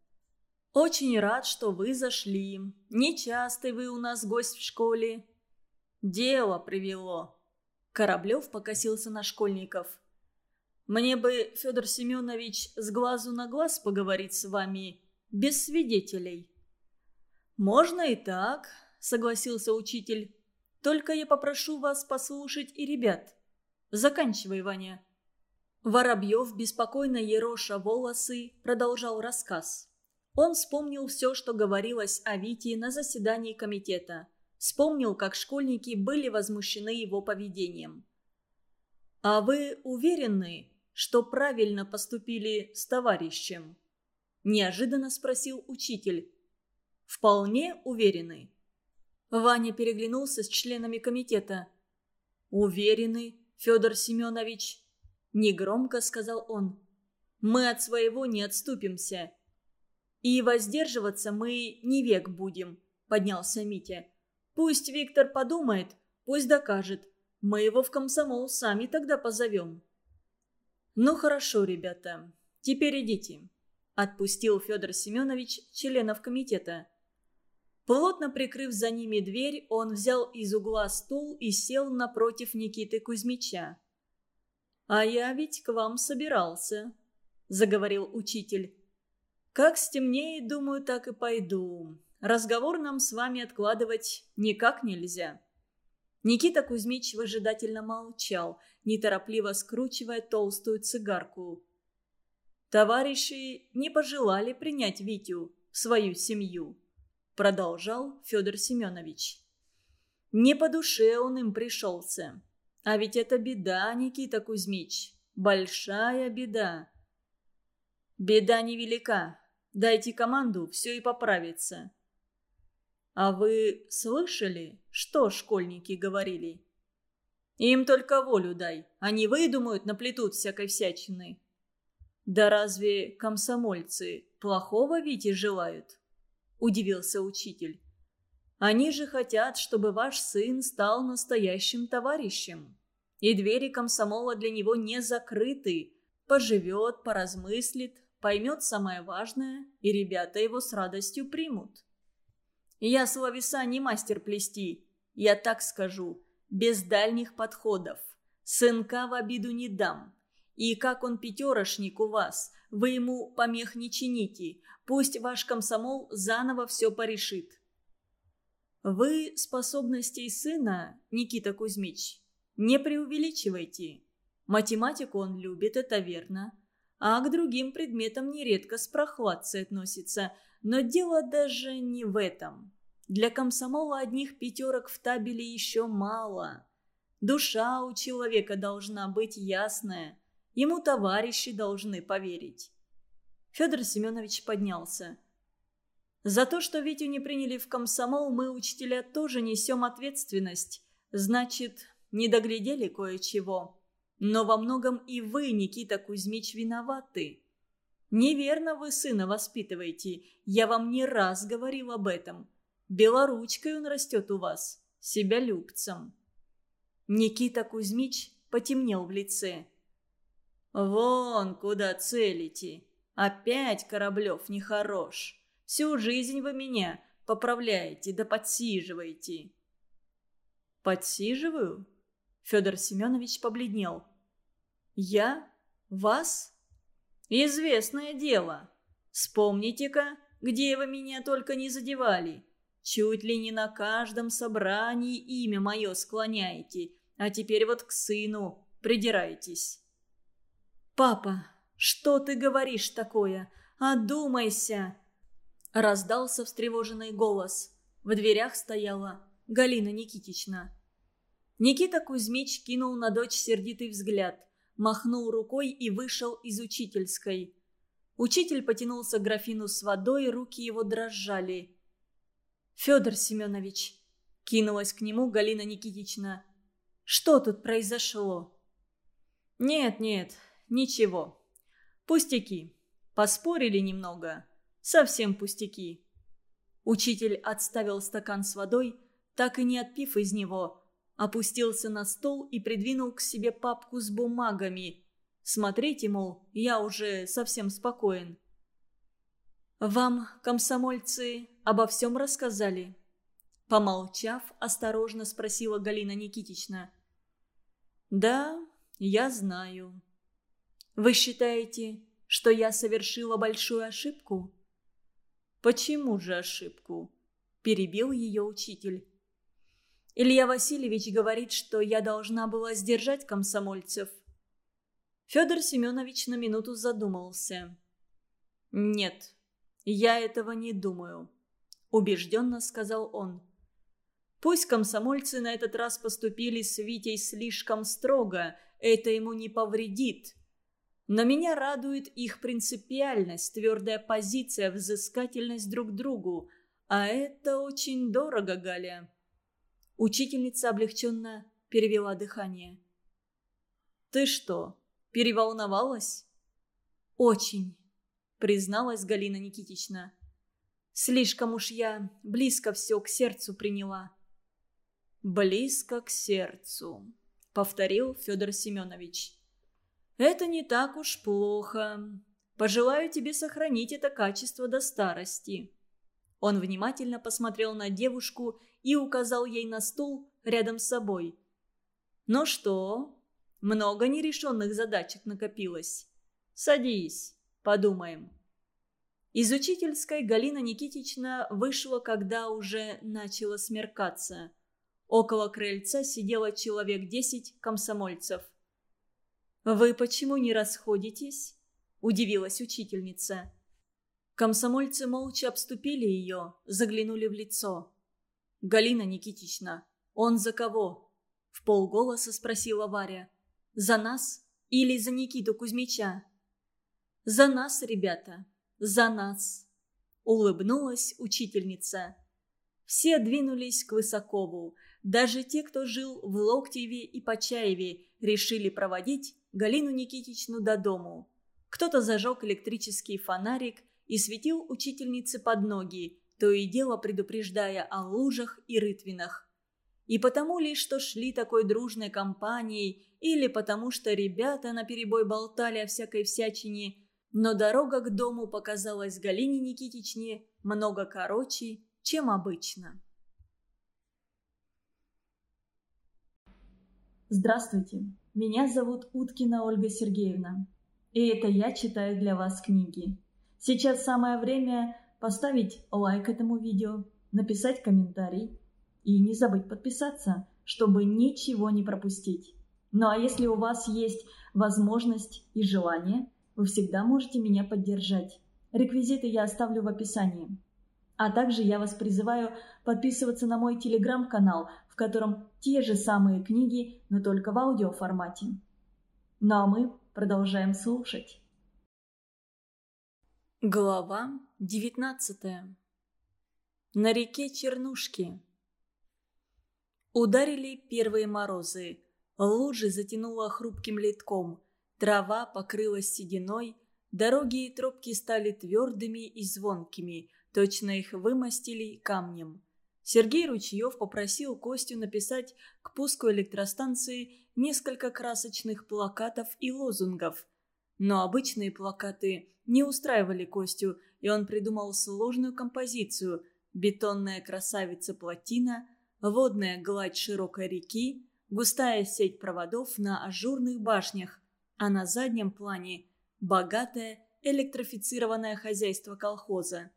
«Очень рад, что вы зашли. Нечастый вы у нас гость в школе». «Дело привело». Кораблев покосился на школьников. «Мне бы, Федор Семенович, с глазу на глаз поговорить с вами, без свидетелей». «Можно и так», — согласился учитель. Только я попрошу вас послушать и ребят. Заканчивай, Ваня». Воробьев, беспокойно ероша волосы, продолжал рассказ. Он вспомнил все, что говорилось о Вите на заседании комитета. Вспомнил, как школьники были возмущены его поведением. «А вы уверены, что правильно поступили с товарищем?» Неожиданно спросил учитель. «Вполне уверены». Ваня переглянулся с членами комитета. «Уверены, Федор Семенович?» Негромко сказал он. «Мы от своего не отступимся. И воздерживаться мы не век будем», поднялся Митя. «Пусть Виктор подумает, пусть докажет. Мы его в комсомол сами тогда позовем». «Ну хорошо, ребята, теперь идите», – отпустил Федор Семенович членов комитета. Плотно прикрыв за ними дверь, он взял из угла стул и сел напротив Никиты Кузьмича. «А я ведь к вам собирался», — заговорил учитель. «Как стемнеет, думаю, так и пойду. Разговор нам с вами откладывать никак нельзя». Никита Кузьмич выжидательно молчал, неторопливо скручивая толстую цигарку. Товарищи не пожелали принять Витю в свою семью продолжал Федор Семенович. Не по душе он им пришелся. А ведь это беда, Никита Кузьмич. Большая беда. Беда невелика. Дайте команду, все и поправится. А вы слышали, что школьники говорили? Им только волю дай. Они выдумают, наплетут всякой всячины. Да разве комсомольцы плохого Вите желают? удивился учитель. «Они же хотят, чтобы ваш сын стал настоящим товарищем. И двери комсомола для него не закрыты. Поживет, поразмыслит, поймет самое важное, и ребята его с радостью примут». «Я словеса не мастер плести, я так скажу, без дальних подходов. Сынка в обиду не дам. И как он пятерошник у вас, вы ему помех не чините, Пусть ваш комсомол заново все порешит. Вы способностей сына, Никита Кузьмич, не преувеличивайте. Математику он любит, это верно. А к другим предметам нередко с прохладцей относится. Но дело даже не в этом. Для комсомола одних пятерок в табеле еще мало. Душа у человека должна быть ясная. Ему товарищи должны поверить. Федор Семенович поднялся. «За то, что Витю не приняли в комсомол, мы, учителя, тоже несем ответственность. Значит, не доглядели кое-чего. Но во многом и вы, Никита Кузьмич, виноваты. Неверно вы сына воспитываете. Я вам не раз говорил об этом. Белоручкой он растет у вас, себя любцем». Никита Кузьмич потемнел в лице. «Вон куда целите!» Опять Кораблев нехорош. Всю жизнь вы меня поправляете да подсиживаете». «Подсиживаю?» Федор Семенович побледнел. «Я? Вас?» «Известное дело. Вспомните-ка, где вы меня только не задевали. Чуть ли не на каждом собрании имя мое склоняете, а теперь вот к сыну придираетесь». «Папа, «Что ты говоришь такое? Одумайся!» Раздался встревоженный голос. В дверях стояла Галина Никитична. Никита Кузьмич кинул на дочь сердитый взгляд, махнул рукой и вышел из учительской. Учитель потянулся к графину с водой, руки его дрожали. «Федор Семенович», — кинулась к нему Галина Никитична, — «что тут произошло?» «Нет, нет, ничего», «Пустяки. Поспорили немного. Совсем пустяки». Учитель отставил стакан с водой, так и не отпив из него, опустился на стол и придвинул к себе папку с бумагами. Смотрите, мол, я уже совсем спокоен. «Вам, комсомольцы, обо всем рассказали?» Помолчав, осторожно спросила Галина Никитична. «Да, я знаю», вы считаете, что я совершила большую ошибку?» «Почему же ошибку?» – перебил ее учитель. Илья Васильевич говорит, что я должна была сдержать комсомольцев. Федор Семенович на минуту задумался. «Нет, я этого не думаю», – убежденно сказал он. «Пусть комсомольцы на этот раз поступили с Витей слишком строго, это ему не повредит. Но меня радует их принципиальность, твердая позиция, взыскательность друг к другу. А это очень дорого, Галя. Учительница облегченно перевела дыхание. «Ты что, переволновалась?» «Очень», — призналась Галина Никитична. «Слишком уж я близко все к сердцу приняла». «Близко к сердцу», — повторил Федор Семенович. «Это не так уж плохо. Пожелаю тебе сохранить это качество до старости». Он внимательно посмотрел на девушку и указал ей на стул рядом с собой. «Ну что, много нерешенных задачек накопилось. Садись, подумаем». Из учительской Галина Никитична вышла, когда уже начало смеркаться. Около крыльца сидело человек десять комсомольцев. «Вы почему не расходитесь?» – удивилась учительница. Комсомольцы молча обступили ее, заглянули в лицо. «Галина Никитична, он за кого?» – в полголоса спросила Варя. «За нас или за Никиту Кузьмича?» «За нас, ребята, за нас!» – улыбнулась учительница. Все двинулись к Высокову. Даже те, кто жил в Локтеве и Почаеве, решили проводить Галину Никитичну до дому. Кто-то зажег электрический фонарик и светил учительнице под ноги, то и дело предупреждая о лужах и рытвинах. И потому лишь, что шли такой дружной компанией, или потому что ребята наперебой болтали о всякой всячине, но дорога к дому показалась Галине Никитичне много короче, чем обычно. Здравствуйте, меня зовут Уткина Ольга Сергеевна, и это я читаю для вас книги. Сейчас самое время поставить лайк этому видео, написать комментарий и не забыть подписаться, чтобы ничего не пропустить. Ну а если у вас есть возможность и желание, вы всегда можете меня поддержать. Реквизиты я оставлю в описании. А также я вас призываю подписываться на мой телеграм-канал, в котором те же самые книги, но только в аудиоформате. Ну а мы продолжаем слушать. Глава девятнадцатая На реке Чернушки Ударили первые морозы. Лужи затянуло хрупким литком. Трава покрылась сединой. Дороги и тропки стали твердыми и звонкими. Точно их вымостили камнем. Сергей Ручьев попросил Костю написать к пуску электростанции несколько красочных плакатов и лозунгов. Но обычные плакаты – не устраивали Костю, и он придумал сложную композицию «Бетонная красавица-плотина», «Водная гладь широкой реки», «Густая сеть проводов на ажурных башнях», а на заднем плане «Богатое электрифицированное хозяйство колхоза».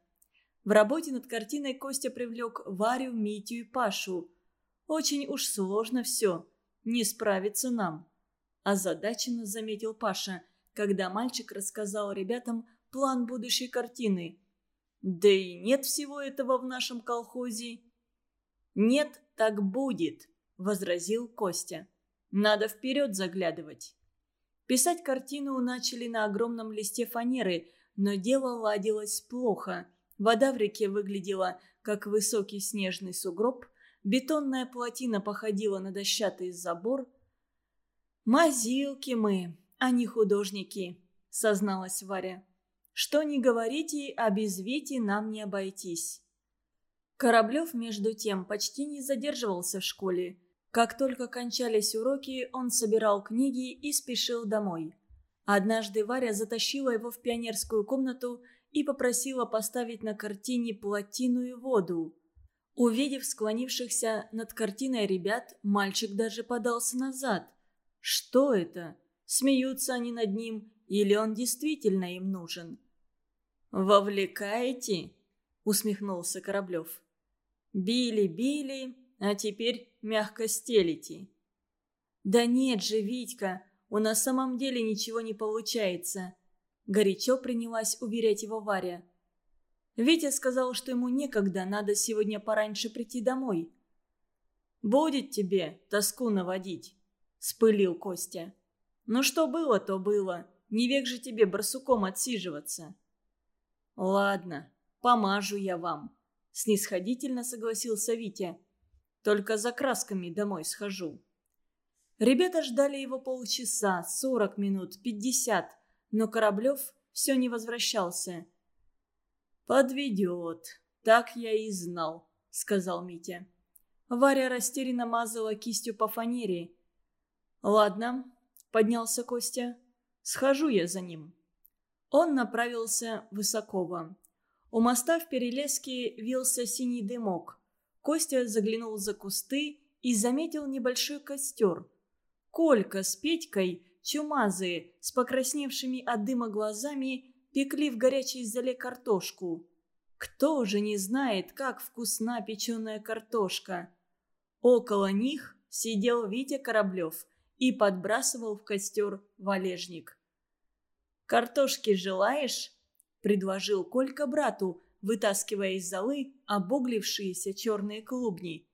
В работе над картиной Костя привлек Варю, Митю и Пашу. «Очень уж сложно все. Не справиться нам». Озадаченно заметил Паша – когда мальчик рассказал ребятам план будущей картины. «Да и нет всего этого в нашем колхозе». «Нет, так будет», — возразил Костя. «Надо вперед заглядывать». Писать картину начали на огромном листе фанеры, но дело ладилось плохо. Вода в реке выглядела, как высокий снежный сугроб, бетонная плотина походила на дощатый забор. «Мазилки мы», не художники», — созналась Варя. «Что не говорите, без Вити нам не обойтись». Кораблев, между тем, почти не задерживался в школе. Как только кончались уроки, он собирал книги и спешил домой. Однажды Варя затащила его в пионерскую комнату и попросила поставить на картине плотину и воду. Увидев склонившихся над картиной ребят, мальчик даже подался назад. «Что это?» Смеются они над ним, или он действительно им нужен? «Вовлекаете?» — усмехнулся Кораблев. «Били, били, а теперь мягко стелите». «Да нет же, Витька, у нас самом деле ничего не получается», — горячо принялась уверять его Варя. Витя сказал, что ему некогда, надо сегодня пораньше прийти домой. «Будет тебе тоску наводить», — спылил Костя. Ну что было, то было. Не век же тебе барсуком отсиживаться. Ладно, помажу я вам. Снисходительно согласился Витя. Только за красками домой схожу». Ребята ждали его полчаса, сорок минут, пятьдесят, но Кораблев все не возвращался. «Подведет, так я и знал», — сказал Митя. Варя растерянно мазала кистью по фанере. «Ладно», — поднялся Костя, — «схожу я за ним». Он направился высокого. У моста в Перелеске вился синий дымок. Костя заглянул за кусты и заметил небольшой костер. Колька с Петькой, чумазые, с покрасневшими от дыма глазами, пекли в горячей зале картошку. Кто же не знает, как вкусна печеная картошка? Около них сидел Витя Кораблев и подбрасывал в костер валежник. «Картошки желаешь?» – предложил Колька брату, вытаскивая из золы обуглившиеся черные клубни.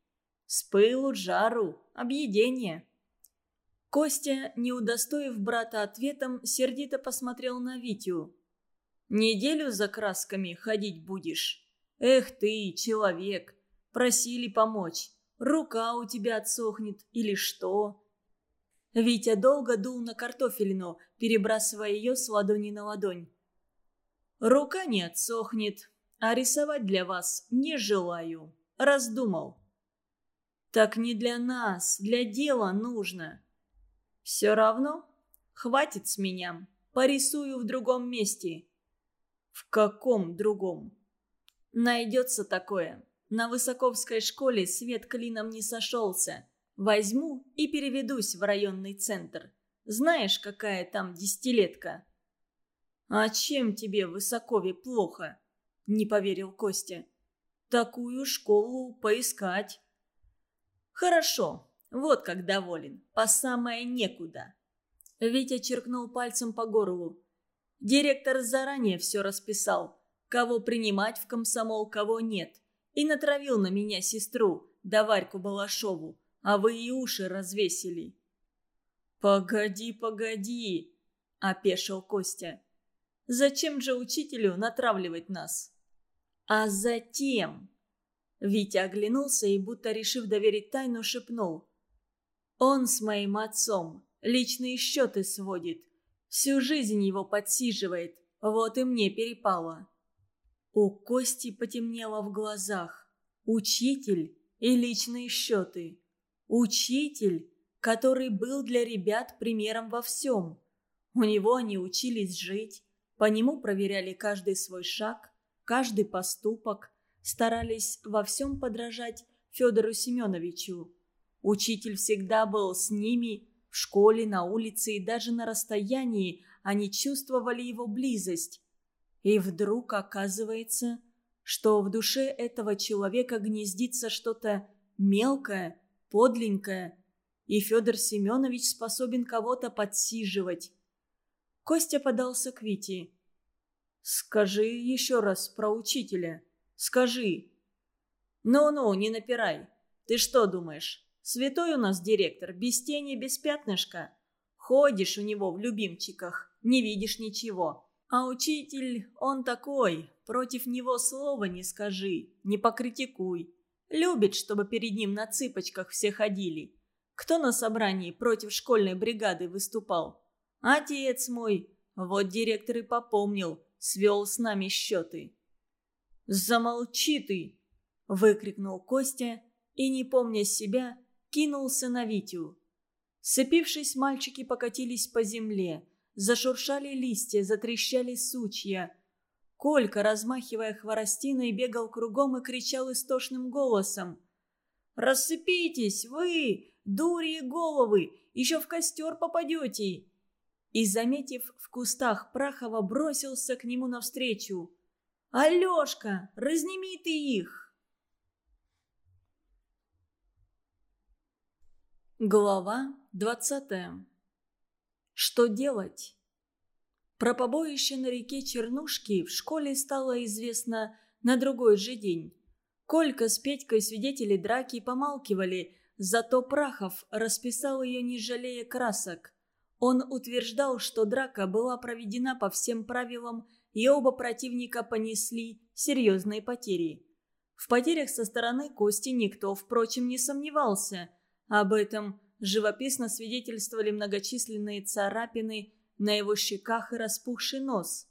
«С пылу, жару, объедение». Костя, не удостоив брата ответом, сердито посмотрел на Витю. «Неделю за красками ходить будешь? Эх ты, человек! Просили помочь. Рука у тебя отсохнет или что?» Витя долго дул на картофелину, перебрасывая ее с ладони на ладонь. «Рука не отсохнет, а рисовать для вас не желаю. Раздумал». «Так не для нас, для дела нужно». «Все равно? Хватит с меня. Порисую в другом месте». «В каком другом?» «Найдется такое. На Высоковской школе свет клином не сошелся. Возьму и переведусь в районный центр. Знаешь, какая там десятилетка?» «А чем тебе в Высокове плохо?» – не поверил Костя. «Такую школу поискать». «Хорошо, вот как доволен, по самое некуда». Витя черкнул пальцем по горлу. Директор заранее все расписал, кого принимать в комсомол, кого нет, и натравил на меня сестру, да Варьку Балашову, а вы и уши развесили». «Погоди, погоди!» – опешил Костя. «Зачем же учителю натравливать нас?» «А затем...» Витя оглянулся и, будто решив доверить тайну, шепнул. «Он с моим отцом личные счеты сводит. Всю жизнь его подсиживает. Вот и мне перепало». У Кости потемнело в глазах. Учитель и личные счеты. Учитель, который был для ребят примером во всем. У него они учились жить, по нему проверяли каждый свой шаг, каждый поступок, старались во всем подражать Федору Семеновичу. Учитель всегда был с ними, в школе, на улице и даже на расстоянии они чувствовали его близость. И вдруг оказывается, что в душе этого человека гнездится что-то мелкое, подленькая, и Федор Семенович способен кого-то подсиживать. Костя подался к Вите. «Скажи еще раз про учителя. Скажи». «Ну-ну, не напирай. Ты что думаешь, святой у нас директор, без тени, без пятнышка? Ходишь у него в любимчиках, не видишь ничего. А учитель, он такой, против него слова не скажи, не покритикуй. Любит, чтобы перед ним на цыпочках все ходили. Кто на собрании против школьной бригады выступал? Отец мой. Вот директор и попомнил, свел с нами счеты. «Замолчи ты!» – выкрикнул Костя и, не помня себя, кинулся на Витю. Сцепившись, мальчики покатились по земле. Зашуршали листья, затрещали сучья. Колька, размахивая хворостиной, бегал кругом и кричал истошным голосом. «Рассыпитесь, вы, дури головы, еще в костер попадете!» И, заметив в кустах Прахова, бросился к нему навстречу. «Алешка, разними ты их!» Глава двадцатая. Что делать? Про побоище на реке Чернушки в школе стало известно на другой же день. Колька с Петькой свидетели драки помалкивали, зато Прахов расписал ее, не жалея красок. Он утверждал, что драка была проведена по всем правилам, и оба противника понесли серьезные потери. В потерях со стороны Кости никто, впрочем, не сомневался. Об этом живописно свидетельствовали многочисленные царапины на его щеках и распухший нос.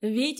Ведь